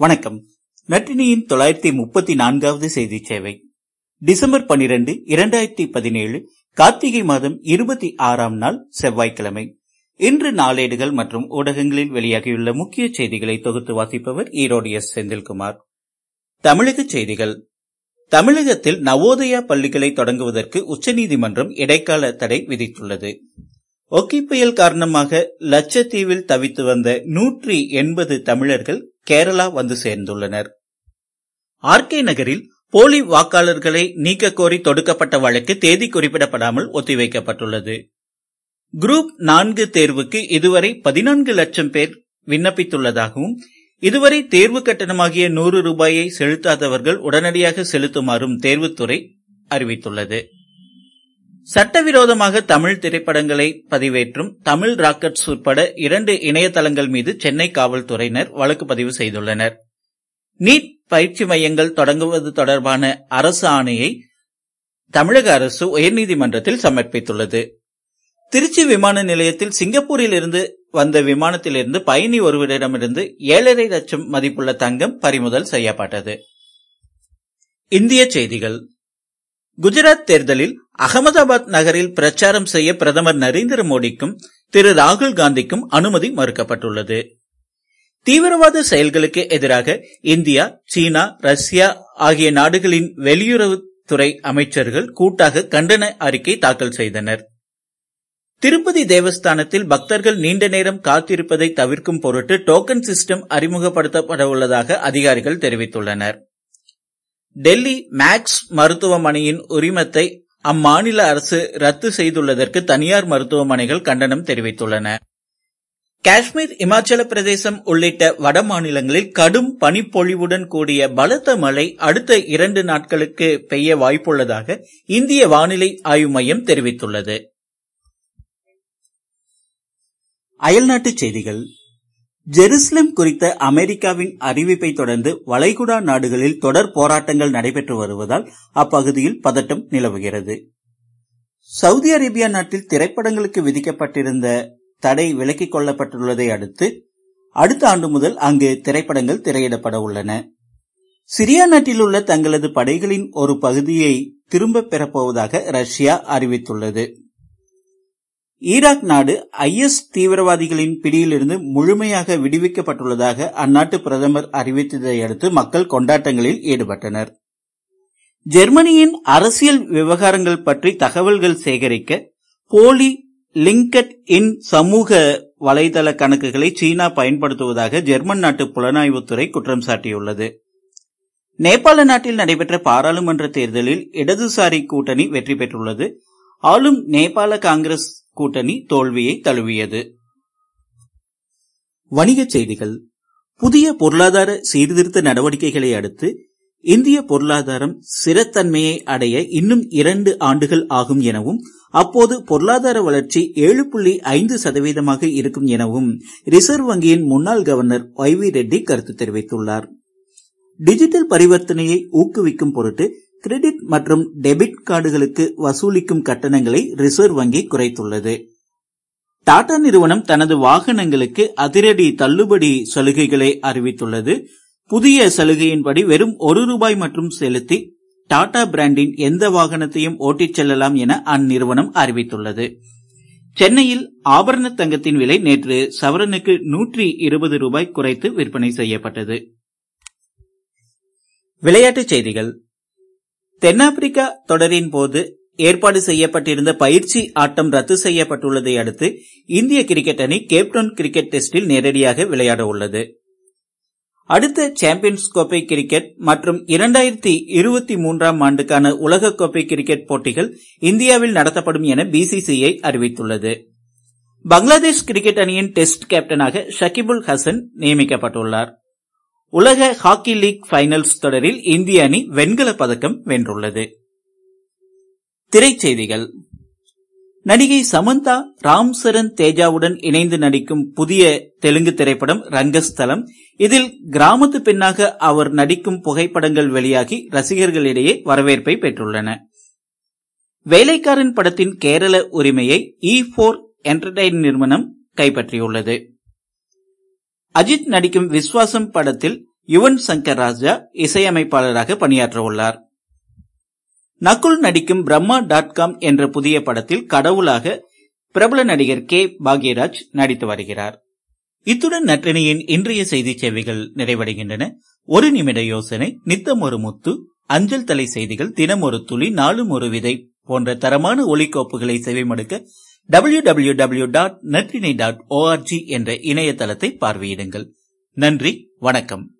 வணக்கம். நற்றினியின் தொள்ளாயிரத்தி முப்பத்தி நான்காவது செய்தி சேவை. டிசம்பர் பனிரெண்டு இரண்டாயிரத்தி பதினேழு கார்த்திகை மாதம் இருபத்தி ஆறாம் நாள் செவ்வாய்க்கிழமை. இன்று நாளேடுகள் மற்றும் ஊடகங்களில் வெளியாகியுள்ள முக்கிய செய்திகளை தொகுத்து வாசிப்பவர் ஈரோடு எஸ். செந்தில்குமார். தமிழக செய்திகள். தமிழகத்தில் நவோதயா பள்ளிகளை தொடங்குவதற்கு உச்சநீதிமன்றம் இடைக்கால தடை விதித்துள்ளது. ஒக்கி புயல் காரணமாக லட்சத்தீவில் தவித்து வந்த நூற்றி எண்பது தமிழர்கள் கேரளா வந்து சேர்ந்துள்ளனர். ஆர்கே நகரில் போலி வாக்காளர்களை நீக்க கோரி தொடுக்கப்பட்ட வழக்கு தேதி குறிப்பிடப்படாமல் ஒத்திவைக்கப்பட்டுள்ளது. குரூப் நான்கு தேர்வுக்கு இதுவரை பதினான்கு லட்சம் பேர் விண்ணப்பித்துள்ளதாகவும் இதுவரை தேர்வு கட்டணமாகிய நூறு ரூபாயை செலுத்தாதவர்கள் உடனடியாக செலுத்துமாறும் தேர்வுத்துறை அறிவித்துள்ளது. சட்டவிரோதமாக தமிழ் திரைப்படங்களை பதிவேற்றும் தமிழ் ராக்கெட்ஸ் உட்பட இரண்டு இணையதளங்கள் மீது சென்னை காவல்துறையினர் வழக்கு பதிவு செய்துள்ளனர். நீட் பயிற்சி மையங்கள் தொடங்குவது தொடர்பான அரசு ஆணையை தமிழக அரசு உயர்நீதிமன்றத்தில் சமர்ப்பித்துள்ளது. திருச்சி விமான நிலையத்தில் சிங்கப்பூரில் இருந்து வந்த விமானத்திலிருந்து பயணி ஒருவரிடமிருந்து ஏழரை லட்சம் மதிப்புள்ள தங்கம் பறிமுதல் செய்யப்பட்டது. இந்திய செய்திகள். குஜராத் தேர்தலில் அகமதாபாத் நகரில் பிரச்சாரம் செய்ய பிரதமர் நரேந்திர மோடிக்கும் திரு ராகுல் காந்திக்கும் அனுமதி மறுக்கப்பட்டுள்ளது. தீவிரவாத செயல்களுக்கு எதிராக இந்தியா சீனா ரஷ்யா ஆகிய நாடுகளின் வெளியுறவுத்துறை அமைச்சர்கள் கூட்டாக கண்டன அறிக்கை தாக்கல் செய்தனர். திருப்பதி தேவஸ்தானத்தில் பக்தர்கள் நீண்ட நேரம் காத்திருப்பதை தவிர்க்கும் பொருட்டு டோக்கன் சிஸ்டம் அறிமுகப்படுத்தப்பட உள்ளதாக அதிகாரிகள் தெரிவித்துள்ளனர். டெல்லி மேக்ஸ் மருத்துவமனையின் உரிமத்தை அம்மாநில அரசு ரத்து செய்துள்ளதற்கு தனியார் மருத்துவமனைகள் கண்டனம் தெரிவித்துள்ளன. காஷ்மீர் இமாச்சல பிரதேசம் உள்ளிட்ட வட மாநிலங்களில் கடும் பனிப்பொழிவுடன் கூடிய பலத்த மழை அடுத்த இரண்டு நாட்களுக்கு பெய்ய வாய்ப்புள்ளதாக இந்திய வானிலை ஆய்வு மையம் தெரிவித்துள்ளது. அயல்நாட்டுச் செய்திகள். ஜெருசலம் குறித்த அமெரிக்காவின் அறிவிப்பை தொடர்ந்து வளைகுடா நாடுகளில் தொடர் போராட்டங்கள் நடைபெற்று வருவதால் அப்பகுதியில் பதட்டம் நிலவுகிறது. சவுதி அரேபியா நாட்டில் திரைப்படங்களுக்கு விதிக்கப்பட்டிருந்த தடை விலக்கிக் கொள்ளப்பட்டுள்ளதை அடுத்து அடுத்த ஆண்டு முதல் அங்கு திரைப்படங்கள் திரையிடப்பட உள்ளன. சிரியா நாட்டில் உள்ள தங்களது படைகளின் ஒரு பகுதியை திரும்பப் பெறப்போவதாக ரஷ்யா அறிவித்துள்ளது. ஈராக் நாடு ஐஎஸ் தீவிரவாதிகளின் பிடியிலிருந்து முழுமையாக விடுவிக்கப்பட்டுள்ளதாக அந்நாட்டு பிரதமர் அறிவித்ததை அடுத்து மக்கள் கொண்டாட்டங்களில் ஈடுபட்டனர். ஜெர்மனியின் அரசியல் விவகாரங்கள் பற்றி தகவல்கள் சேகரிக்க போலி லிங்கட் இன் சமூக வலைதள கணக்குகளை சீனா பயன்படுத்துவதாக ஜெர்மன் நாட்டு புலனாய்வுத்துறை குற்றம் சாட்டியுள்ளது. நேபாள நாட்டில் நடைபெற்ற பாராளுமன்ற தேர்தலில் இடதுசாரி கூட்டணி வெற்றி பெற்றுள்ளது. ஆளும் நேபாள காங்கிரஸ் கூட்டணி தோல்வியை தழுவியது. வணிகச் செய்திகள். புதிய பொருளாதார சீர்திருத்த நடவடிக்கைகளை அடுத்து இந்திய பொருளாதாரம் ஸ்திரத்தன்மையை அடைய இன்னும் இரண்டு ஆண்டுகள் ஆகும் எனவும் அப்போது பொருளாதார வளர்ச்சி ஏழு புள்ளி ஐந்து சதவீதமாக இருக்கும் எனவும் ரிசர்வ் வங்கியின் முன்னாள் கவர்னர் ஒய் வி ரெட்டி கருத்து தெரிவித்துள்ளார். டிஜிட்டல் பரிவர்த்தனையை ஊக்குவிக்கும் பொருட்டு கிரெடிட் மற்றும் டெபிட் கார்டுகளுக்கு வசூலிக்கும் கட்டணங்களை ரிசர்வ் வங்கி குறைத்துள்ளது. டாடா நிறுவனம் தனது வாகனங்களுக்கு அதிரடி தள்ளுபடி சலுகைகளை அறிவித்துள்ளது. புதிய சலுகையின்படி வெறும் ஒரு ரூபாய் மற்றும் செலுத்தி டாடா பிராண்டின் எந்த வாகனத்தையும் ஓட்டிச் செல்லலாம் என அந்நிறுவனம் அறிவித்துள்ளது. சென்னையில் ஆபரண தங்கத்தின் விலை நேற்று சவரனுக்கு நூற்றி இருபது ரூபாய் குறைத்து விற்பனை செய்யப்பட்டது. விளையாட்டுச் செய்திகள். தென்னாப்பிரிக்கா தொடரின் போது ஏற்பாடு செய்யப்பட்டிருந்த பயிற்சி ஆட்டம் ரத்து செய்யப்பட்டுள்ளதை அடுத்து இந்திய கிரிக்கெட் அணி கேப்டவுன் கிரிக்கெட் டெஸ்டில் நேரடியாக விளையாட உள்ளது. அடுத்த சாம்பியன்ஸ் கோப்பை கிரிக்கெட் மற்றும் இரண்டாயிரத்தி இருபத்தி மூன்றாம் ஆண்டுக்கான உலகக்கோப்பை கிரிக்கெட் போட்டிகள் இந்தியாவில் நடத்தப்படும் என பிசிசிஐ அறிவித்துள்ளது. பங்களாதேஷ் கிரிக்கெட் அணியின் டெஸ்ட் கேப்டனாக ஷகிபுல் ஹசன் நியமிக்கப்பட்டுள்ளார். உலக ஹாக்கி லீக் பைனல்ஸ் தொடரில் இந்திய அணி வெண்கல பதக்கம் வென்றுள்ளது. திரைச்செய்திகள். நடிகை சமந்தா ராம் சரண் தேஜாவுடன் இணைந்து நடிக்கும் புதிய தெலுங்கு திரைப்படம் ரங்கஸ்தலம். இதில் கிராமத்து பெண்ணாக அவர் நடிக்கும் புகைப்படங்கள் வெளியாகி ரசிகர்களிடையே வரவேற்பை பெற்றுள்ளன. வேலைக்காரன் படத்தின் கேரள உரிமையை இ போர் என்டர்டைன் நிறுவனம் கைப்பற்றியுள்ளது. அஜித் நடிக்கும் விஸ்வாசம் படத்தில் யுவன் சங்கர் ராஜா இசையமைப்பாளராக பணியாற்ற உள்ளார். நகுல் நடிக்கும் பிரம்மா டாட் காம் என்ற புதிய படத்தில் கடவுளாக பிரபல நடிகர் கே. பாக்யராஜ் நடித்து வருகிறார். இத்துடன் நற்றினியின் இன்றைய செய்தி சேவைகள் நிறைவடைகின்றன. ஒரு நிமிட யோசனை நித்தம் ஒரு முத்து அஞ்சல் தலை செய்திகள் தினம் ஒரு துளி நாளும் ஒரு விதை போன்ற தரமான ஒலிக்கோப்புகளை செவிமடுக்க W W W dot Natrinai dot O R G என்ற இணையதளத்தை பார்வையிடுங்கள். நன்றி வணக்கம்.